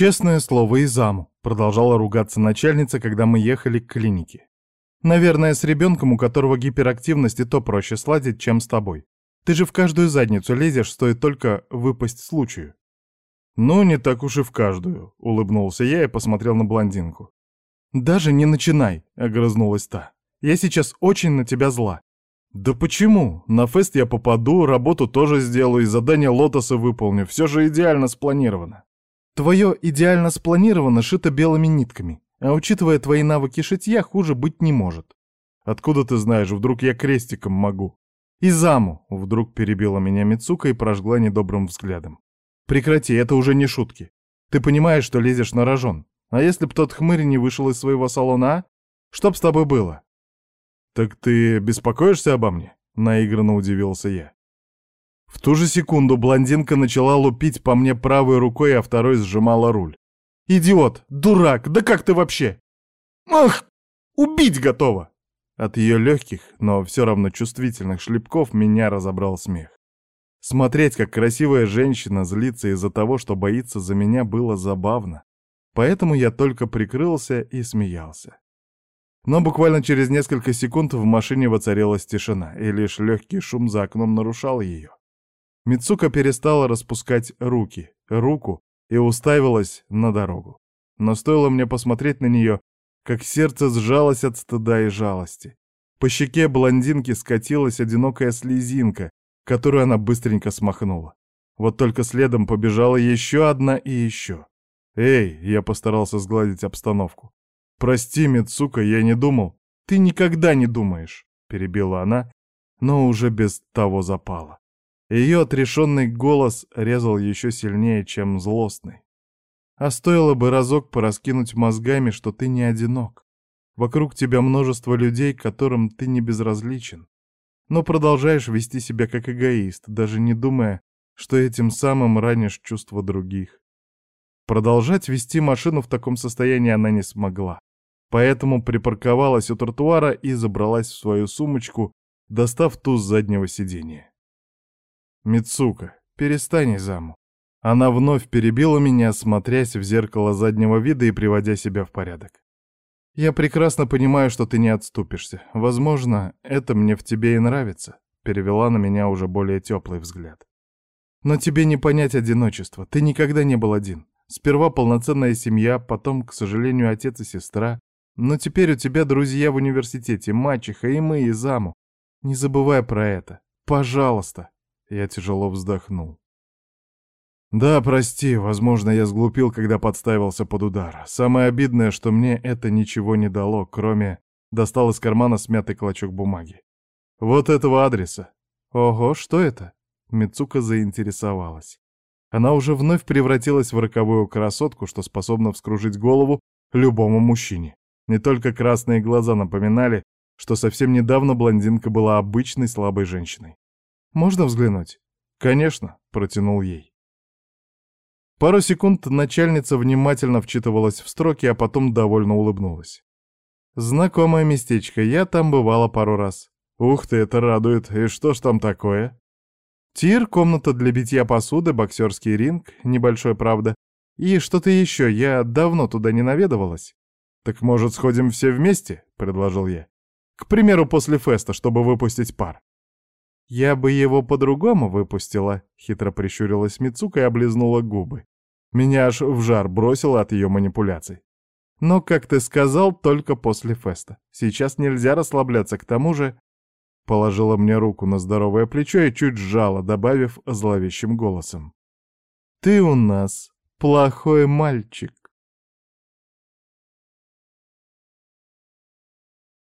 «Честное слово, и заму», — продолжала ругаться начальница, когда мы ехали к клинике. «Наверное, с ребенком, у которого гиперактивность, и то проще сладить, чем с тобой. Ты же в каждую задницу лезешь, стоит только выпасть случаю». «Ну, не так уж и в каждую», — улыбнулся я и посмотрел на блондинку. «Даже не начинай», — огрызнулась та. «Я сейчас очень на тебя зла». «Да почему? На фест я попаду, работу тоже сделаю и задание лотоса выполню. Все же идеально спланировано». «Твое идеально спланировано шито белыми нитками, а учитывая твои навыки шитья, хуже быть не может». «Откуда ты знаешь? Вдруг я крестиком могу?» «И заму!» — вдруг перебила меня Мицука и прожгла недобрым взглядом. «Прекрати, это уже не шутки. Ты понимаешь, что лезешь на рожон. А если б тот хмырь не вышел из своего салона, а? Что б с тобой было?» «Так ты беспокоишься обо мне?» — наигранно удивился я. В ту же секунду блондинка начала лупить по мне правой рукой, а второй сжимала руль. «Идиот! Дурак! Да как ты вообще?» «Ах! Убить готова!» От ее легких, но все равно чувствительных шлепков меня разобрал смех. Смотреть, как красивая женщина злится из-за того, что боится за меня, было забавно. Поэтому я только прикрылся и смеялся. Но буквально через несколько секунд в машине воцарилась тишина, и лишь легкий шум за окном нарушал ее. Мицука перестала распускать руки, руку, и уставилась на дорогу. Но стоило мне посмотреть на нее, как сердце сжалось от стыда и жалости. По щеке блондинки скатилась одинокая слезинка, которую она быстренько смахнула. Вот только следом побежала еще одна и еще. «Эй!» — я постарался сгладить обстановку. «Прости, Мицука, я не думал». «Ты никогда не думаешь», — перебила она, но уже без того запала. Ее отрешенный голос резал еще сильнее, чем злостный. А стоило бы разок пораскинуть мозгами, что ты не одинок. Вокруг тебя множество людей, которым ты не безразличен но продолжаешь вести себя как эгоист, даже не думая, что этим самым ранишь чувства других. Продолжать вести машину в таком состоянии она не смогла, поэтому припарковалась у тротуара и забралась в свою сумочку, достав ту с заднего сиденья. «Мицука, перестань, заму». Она вновь перебила меня, смотрясь в зеркало заднего вида и приводя себя в порядок. «Я прекрасно понимаю, что ты не отступишься. Возможно, это мне в тебе и нравится», — перевела на меня уже более теплый взгляд. «Но тебе не понять одиночество. Ты никогда не был один. Сперва полноценная семья, потом, к сожалению, отец и сестра. Но теперь у тебя друзья в университете, мачеха и мы, и заму. Не забывай про это. Пожалуйста!» Я тяжело вздохнул. Да, прости, возможно, я сглупил, когда подставился под удар. Самое обидное, что мне это ничего не дало, кроме... Достал из кармана смятый клочок бумаги. Вот этого адреса. Ого, что это? Мицука заинтересовалась. Она уже вновь превратилась в роковую красотку, что способна вскружить голову любому мужчине. Не только красные глаза напоминали, что совсем недавно блондинка была обычной слабой женщиной. «Можно взглянуть?» «Конечно», — протянул ей. Пару секунд начальница внимательно вчитывалась в строки, а потом довольно улыбнулась. «Знакомое местечко, я там бывала пару раз. Ух ты, это радует. И что ж там такое?» «Тир, комната для битья посуды, боксерский ринг, небольшой, правда. И что-то еще, я давно туда не наведывалась». «Так, может, сходим все вместе?» — предложил я. «К примеру, после феста, чтобы выпустить пар». «Я бы его по-другому выпустила», — хитро прищурилась Мицука и облизнула губы. Меня аж в жар бросило от ее манипуляций. Но, как ты сказал, только после феста. Сейчас нельзя расслабляться, к тому же... Положила мне руку на здоровое плечо и чуть сжала, добавив зловещим голосом. «Ты у нас плохой мальчик».